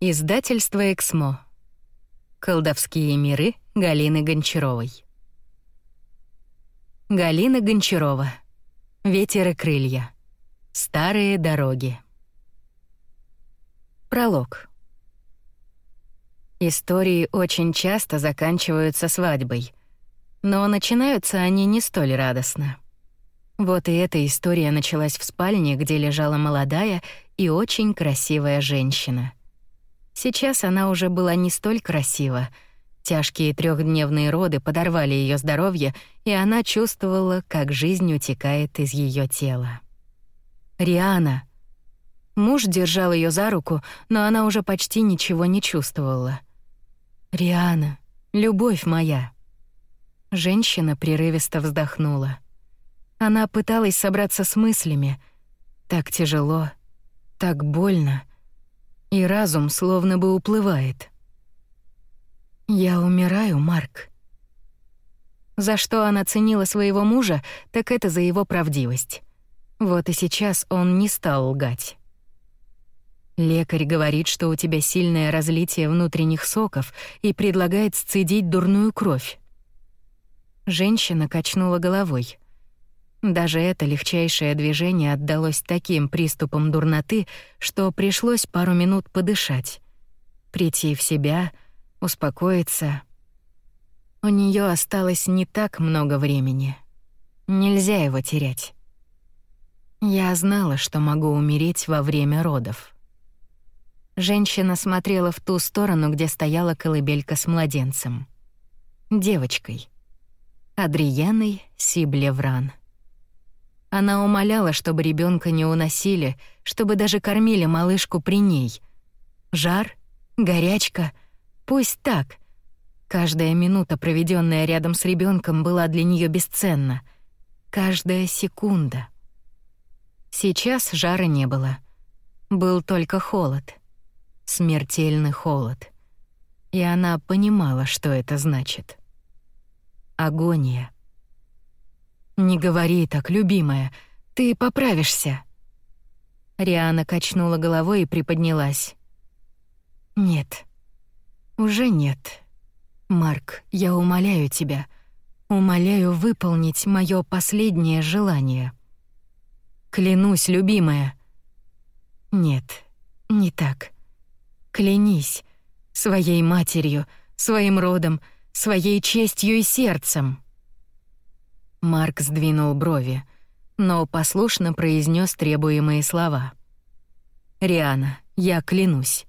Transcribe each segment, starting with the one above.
Издательство «Эксмо». Колдовские миры Галины Гончаровой. Галина Гончарова. Ветер и крылья. Старые дороги. Пролог. Истории очень часто заканчиваются свадьбой, но начинаются они не столь радостно. Вот и эта история началась в спальне, где лежала молодая и очень красивая женщина — Сейчас она уже была не столь красива. Тяжкие трехдневные роды подорвали ее здоровье, и она чувствовала, как жизнь утекает из ее тела. Риана. Муж держал ее за руку, но она уже почти ничего не чувствовала. Риана, любовь моя. Женщина прерывисто вздохнула. Она пыталась собраться с мыслями. Так тяжело, так больно и разум словно бы уплывает. «Я умираю, Марк». За что она ценила своего мужа, так это за его правдивость. Вот и сейчас он не стал лгать. Лекарь говорит, что у тебя сильное разлитие внутренних соков и предлагает сцедить дурную кровь. Женщина качнула головой. Даже это легчайшее движение отдалось таким приступом дурноты, что пришлось пару минут подышать, прийти в себя, успокоиться. У нее осталось не так много времени. Нельзя его терять. Я знала, что могу умереть во время родов. Женщина смотрела в ту сторону, где стояла колыбелька с младенцем. Девочкой. Адрианой Сиблевран. Она умоляла, чтобы ребенка не уносили, чтобы даже кормили малышку при ней. Жар, горячка, пусть так. Каждая минута, проведенная рядом с ребенком, была для нее бесценна. Каждая секунда. Сейчас жара не было. Был только холод. Смертельный холод. И она понимала, что это значит. Агония — «Не говори так, любимая. Ты поправишься». Риана качнула головой и приподнялась. «Нет. Уже нет. Марк, я умоляю тебя. Умоляю выполнить мое последнее желание. Клянусь, любимая». «Нет, не так. Клянись своей матерью, своим родом, своей честью и сердцем». Марк сдвинул брови, но послушно произнес требуемые слова. «Риана, я клянусь.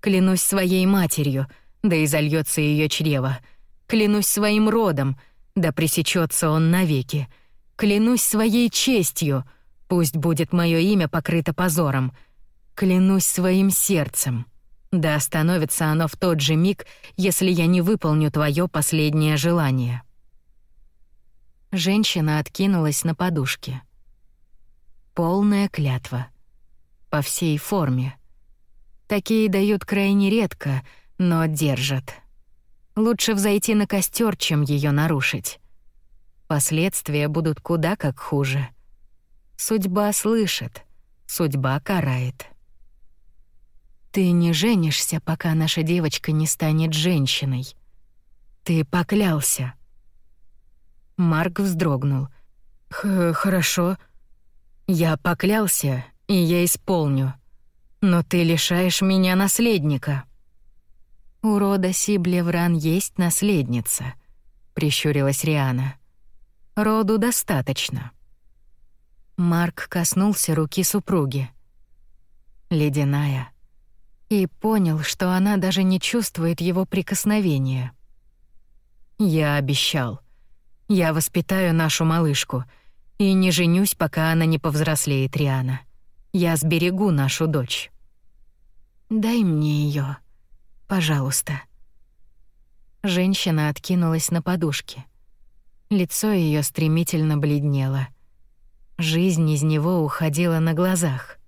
Клянусь своей матерью, да и зальется ее чрево. Клянусь своим родом, да пресечется он навеки. Клянусь своей честью, пусть будет мое имя покрыто позором. Клянусь своим сердцем». Да остановится оно в тот же миг, если я не выполню твое последнее желание. Женщина откинулась на подушке. Полная клятва. По всей форме. Такие дают крайне редко, но держат. Лучше взойти на костер, чем ее нарушить. Последствия будут куда как хуже. Судьба слышит, судьба карает. Ты не женишься, пока наша девочка не станет женщиной. Ты поклялся. Марк вздрогнул. Х «Хорошо. Я поклялся, и я исполню. Но ты лишаешь меня наследника». «У рода Сиблевран есть наследница», — прищурилась Риана. «Роду достаточно». Марк коснулся руки супруги. Ледяная. И понял, что она даже не чувствует его прикосновения. «Я обещал. Я воспитаю нашу малышку и не женюсь, пока она не повзрослеет, Риана. Я сберегу нашу дочь. Дай мне ее, пожалуйста. Женщина откинулась на подушке. Лицо ее стремительно бледнело. Жизнь из него уходила на глазах.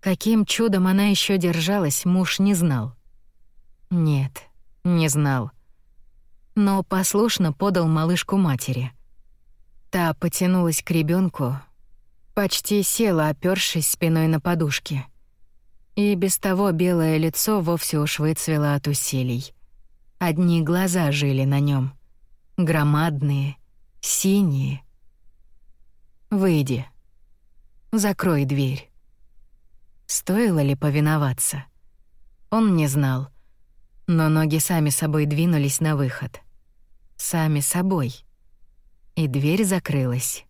Каким чудом она еще держалась, муж не знал. Нет, не знал но послушно подал малышку матери. Та потянулась к ребенку, почти села, опёршись спиной на подушке. И без того белое лицо вовсе уж выцвело от усилий. Одни глаза жили на нем, Громадные, синие. «Выйди. Закрой дверь». Стоило ли повиноваться? Он не знал. Но ноги сами собой двинулись на выход. Сами собой. И дверь закрылась.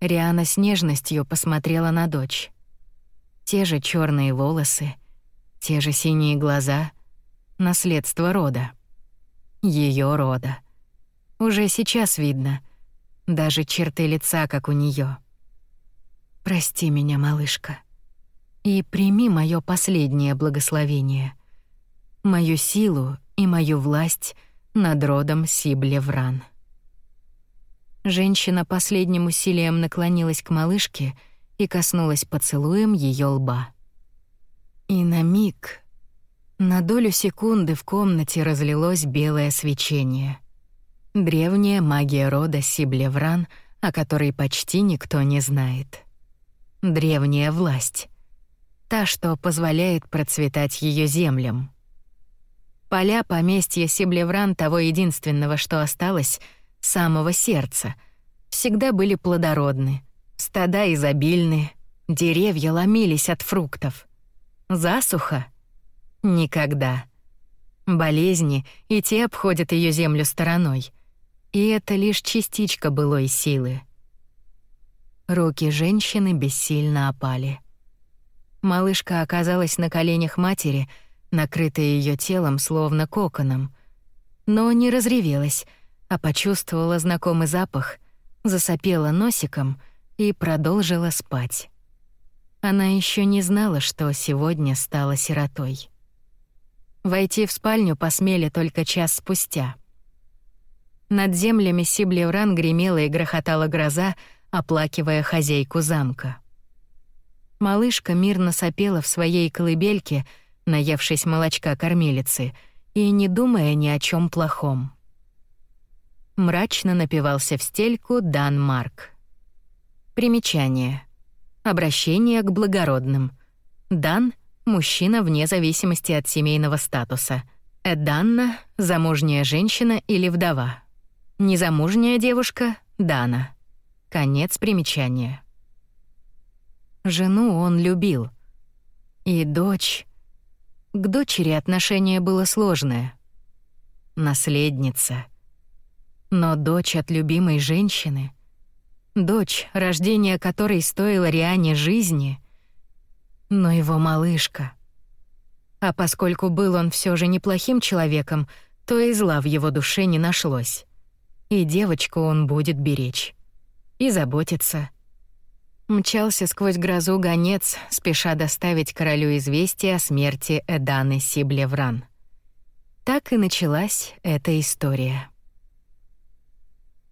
Риана с нежностью посмотрела на дочь. Те же черные волосы, те же синие глаза, наследство рода. Ее рода. Уже сейчас видно. Даже черты лица, как у нее. Прости меня, малышка. И прими мое последнее благословение. Мою силу и мою власть над родом Сиблевран. Женщина последним усилием наклонилась к малышке и коснулась поцелуем ее лба. И на миг, на долю секунды в комнате разлилось белое свечение. Древняя магия рода Сиблевран, о которой почти никто не знает. Древняя власть. Та, что позволяет процветать ее землям. Поля поместья Сиблевран того единственного, что осталось — самого сердца, всегда были плодородны, стада изобильны, деревья ломились от фруктов. Засуха? Никогда. Болезни и те обходят ее землю стороной. И это лишь частичка былой силы. Руки женщины бессильно опали. Малышка оказалась на коленях матери, накрытая ее телом словно коконом, но не разревелась — а почувствовала знакомый запах, засопела носиком и продолжила спать. Она еще не знала, что сегодня стала сиротой. Войти в спальню посмели только час спустя. Над землями Сиблевран гремела и грохотала гроза, оплакивая хозяйку замка. Малышка мирно сопела в своей колыбельке, наевшись молочка кормилицы, и не думая ни о чем плохом мрачно напивался в стельку Дан Марк. Примечание. Обращение к благородным. Дан — мужчина вне зависимости от семейного статуса. Эданна — замужняя женщина или вдова. Незамужняя девушка — Дана. Конец примечания. Жену он любил. И дочь... К дочери отношение было сложное. Наследница — но дочь от любимой женщины, дочь, рождение которой стоило Риане жизни, но его малышка. А поскольку был он все же неплохим человеком, то и зла в его душе не нашлось. И девочку он будет беречь. И заботиться. Мчался сквозь грозу гонец, спеша доставить королю известие о смерти Эданы Сиблевран. Так и началась эта история.